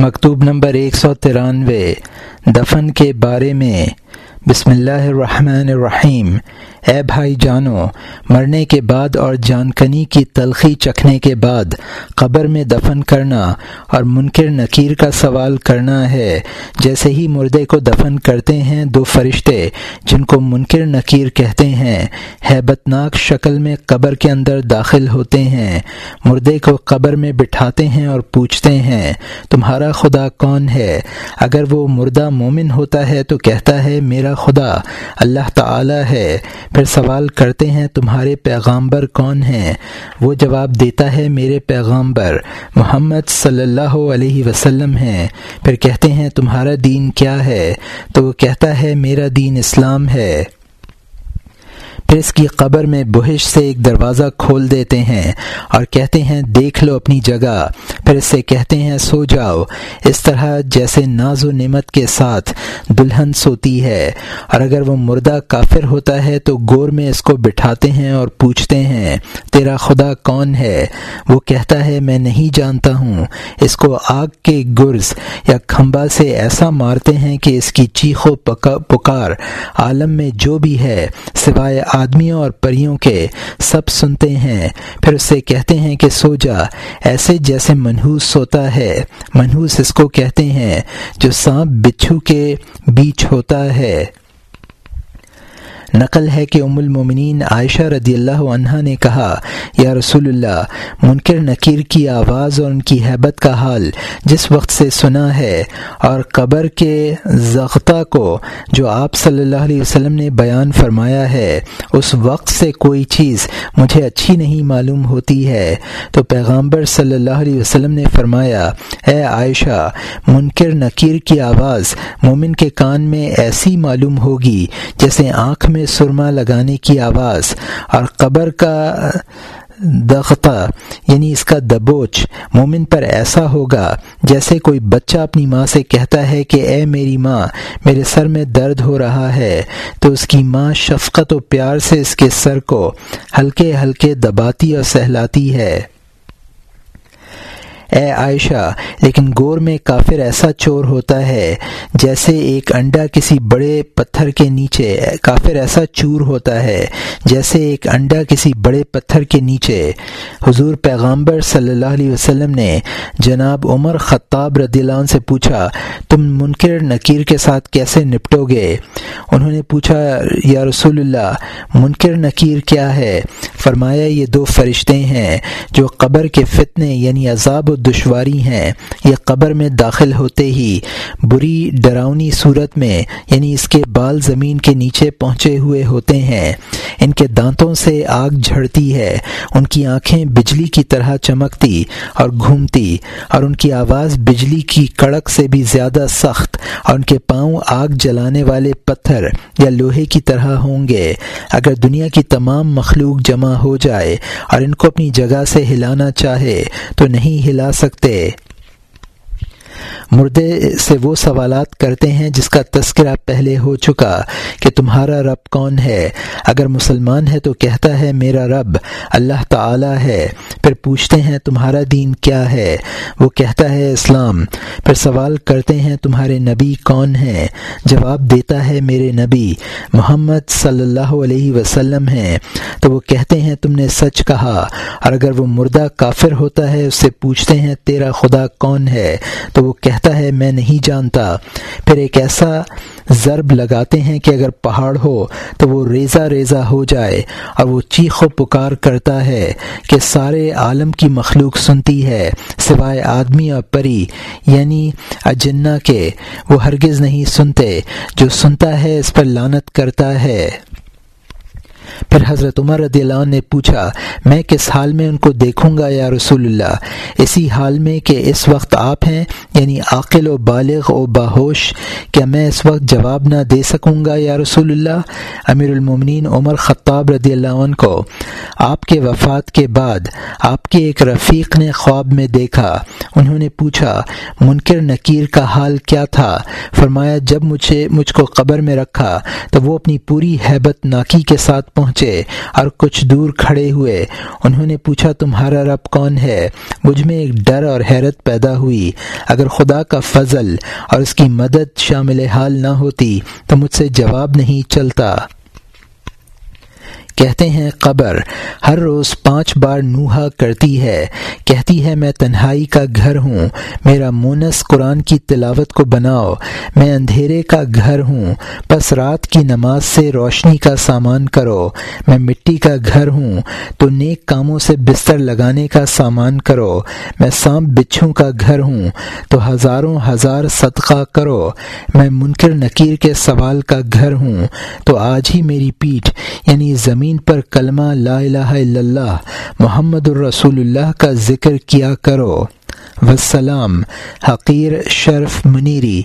مکتوب نمبر ایک سو ترانوے دفن کے بارے میں۔ بسم اللہ الرحمن الرحیم۔ اے بھائی جانو، مرنے کے بعد اور جانکنی کی تلخی چکھنے کے بعد قبر میں دفن کرنا اور منکر نکیر کا سوال کرنا ہے۔ جیسے ہی مردے کو دفن کرتے ہیں، دو فرشتے جن کو منکر نکیر کہتے ہیں ہیبت ناک شکل میں قبر کے اندر داخل ہوتے ہیں۔ مردے کو قبر میں بٹھاتے ہیں اور پوچھتے ہیں، تمہارا خدا کون ہے؟ اگر وہ مردہ مومن ہوتا ہے تو کہتا ہے، میرا خدا اللہ تعالی ہے۔ پھر سوال کرتے ہیں، تمہارے پیغامبر کون ہیں؟ وہ جواب دیتا ہے، میرے پیغامبر محمد صلی اللہ علیہ وسلم ہیں۔ پھر کہتے ہیں، تمہارا دین کیا ہے؟ تو وہ کہتا ہے، میرا دین اسلام ہے۔ پھر اس کی قبر میں بہش سے ایک دروازہ کھول دیتے ہیں اور کہتے ہیں، دیکھ لو اپنی جگہ۔ پھر اس سے کہتے ہیں، سو جاؤ۔ اس طرح جیسے ناز و نعمت کے ساتھ دلہن سوتی ہے۔ اور اگر وہ مردہ کافر ہوتا ہے تو گور میں اس کو بٹھاتے ہیں اور پوچھتے ہیں، تیرا خدا کون ہے؟ وہ کہتا ہے، میں نہیں جانتا ہوں۔ اس کو آگ کے گرز یا کھمبا سے ایسا مارتے ہیں کہ اس کی چیخ و پکار عالم میں جو بھی ہے، سوائے آدمیوں اور پریوں کے سب سنتے ہیں۔ پھر اسے کہتے ہیں کہ سو جا۔ ایسے جیسے منحوس سوتا ہے۔ منحوس اس کو کہتے ہیں جو سانپ بچھو کے بیچ ہوتا ہے۔ نقل ہے کہ ام المومنین عائشہ رضی اللہ عنہ نے کہا، یا رسول اللہ منکر نکیر کی آواز اور ان کی حیبت کا حال جس وقت سے سنا ہے اور قبر کے ضغطہ کو جو آپ صلی اللہ علیہ وسلم نے بیان فرمایا ہے، اس وقت سے کوئی چیز مجھے اچھی نہیں معلوم ہوتی ہے۔ تو پیغامبر صلی اللہ علیہ وسلم نے فرمایا، اے عائشہ، منکر نکیر کی آواز مومن کے کان میں ایسی معلوم ہوگی جیسے آنکھ میں میں سرما لگانے کی آواز اور قبر کا دختہ یعنی اس کا دبوچ، مومن پر ایسا ہوگا جیسے کوئی بچہ اپنی ماں سے کہتا ہے کہ اے میری ماں، میرے سر میں درد ہو رہا ہے، تو اس کی ماں شفقت و پیار سے اس کے سر کو ہلکے ہلکے دباتی اور سہلاتی ہے۔ اے عائشہ، لیکن گور میں کافر ایسا چور ہوتا ہے جیسے ایک انڈا کسی بڑے پتھر کے نیچے، کافر ایسا چور ہوتا ہے جیسے ایک انڈا کسی بڑے پتھر کے نیچے۔ حضور پیغامبر صلی اللہ علیہ وسلم نے جناب عمر خطاب رضی اللہ عنہ سے پوچھا، تم منکر نکیر کے ساتھ کیسے نپٹو گے؟ انہوں نے پوچھا، یا رسول اللہ، منکر نکیر کیا ہے؟ فرمایا، یہ دو فرشتے ہیں جو قبر کے فتنے یعنی عذاب و دشواری ہیں۔ یہ قبر میں داخل ہوتے ہی بری ڈراؤنی صورت میں یعنی اس کے بال زمین کے نیچے پہنچے ہوئے ہوتے ہیں۔ ان کے دانتوں سے آگ جھڑتی ہے، ان کی آنکھیں بجلی کی طرح چمکتی اور گھومتی اور ان کی آواز بجلی کی کڑک سے بھی زیادہ سخت اور ان کے پاؤں آگ جلانے والے پتھر یا لوہے کی طرح ہوں گے۔ اگر دنیا کی تمام مخلوق جمع ہو جائے اور ان کو اپنی جگہ سے ہلانا چاہے تو نہیں ہلا سکتے۔ مردے سے وہ سوالات کرتے ہیں جس کا تذکرہ پہلے ہو چکا کہ تمہارا رب کون ہے؟ اگر مسلمان ہے تو کہتا ہے میرا رب اللہ تعالی ہے۔ پھر پوچھتے ہیں تمہارا دین کیا ہے؟ وہ کہتا ہے اسلام۔ پھر سوال کرتے ہیں تمہارے نبی کون ہیں؟ جواب دیتا ہے میرے نبی محمد صلی اللہ علیہ وسلم ہیں۔ تو وہ کہتے ہیں تم نے سچ کہا۔ اور اگر وہ مردہ کافر ہوتا ہے اس سے پوچھتے ہیں تیرا خدا کون ہے؟ تو وہ کہتا ہے، میں نہیں جانتا۔ پھر ایک ایسا ضرب لگاتے ہیں کہ اگر پہاڑ ہو تو وہ ریزہ ریزہ ہو جائے اور وہ چیخ و پکار کرتا ہے کہ سارے عالم کی مخلوق سنتی ہے، سوائے آدمی اور پری یعنی اجنا کے۔ وہ ہرگز نہیں سنتے، جو سنتا ہے اس پر لانت کرتا ہے۔ پھر حضرت عمر رضی اللہ عنہ نے پوچھا، میں کس حال میں ان کو دیکھوں گا یا رسول اللہ؟ اسی حال میں کہ اس وقت آپ ہیں یعنی عاقل و بالغ و باہوش، کیا میں اس وقت جواب نہ دے سکوں گا یا رسول اللہ؟ امیر المومنین عمر خطاب رضی اللہ عنہ کو، آپ کے وفات کے بعد آپ کے ایک رفیق نے خواب میں دیکھا۔ انہوں نے پوچھا، منکر نکیر کا حال کیا تھا؟ فرمایا، جب مجھے، مجھ کو قبر میں رکھا تو وہ اپنی پوری حیبت ناکی کے ساتھ پہنچے اور کچھ دور کھڑے ہوئے۔ انہوں نے پوچھا، تمہارا رب کون ہے؟ مجھ میں ایک ڈر اور حیرت پیدا ہوئی۔ اگر خدا کا فضل اور اس کی مدد شامل حال نہ ہوتی تو مجھ سے جواب نہیں چلتا۔ کہتے ہیں، قبر ہر روز پانچ بار نوحا کرتی ہے۔ کہتی ہے، میں تنہائی کا گھر ہوں، میرا مونس قرآن کی تلاوت کو بناؤ، میں اندھیرے کا گھر ہوں بس رات کی نماز سے روشنی کا سامان کرو، میں مٹی کا گھر ہوں، تو نیک کاموں سے بستر لگانے کا سامان کرو، میں سانپ بچھوں کا گھر ہوں، تو ہزاروں ہزار صدقہ کرو، میں منکر نکیر کے سوال کا گھر ہوں، تو آج ہی میری پیٹھ یعنی زمین زمین پر کلمہ لا الہ الا اللہ، محمد الرسول اللہ کا ذکر کیا کرو۔ وسلام حقیر شرف منیری۔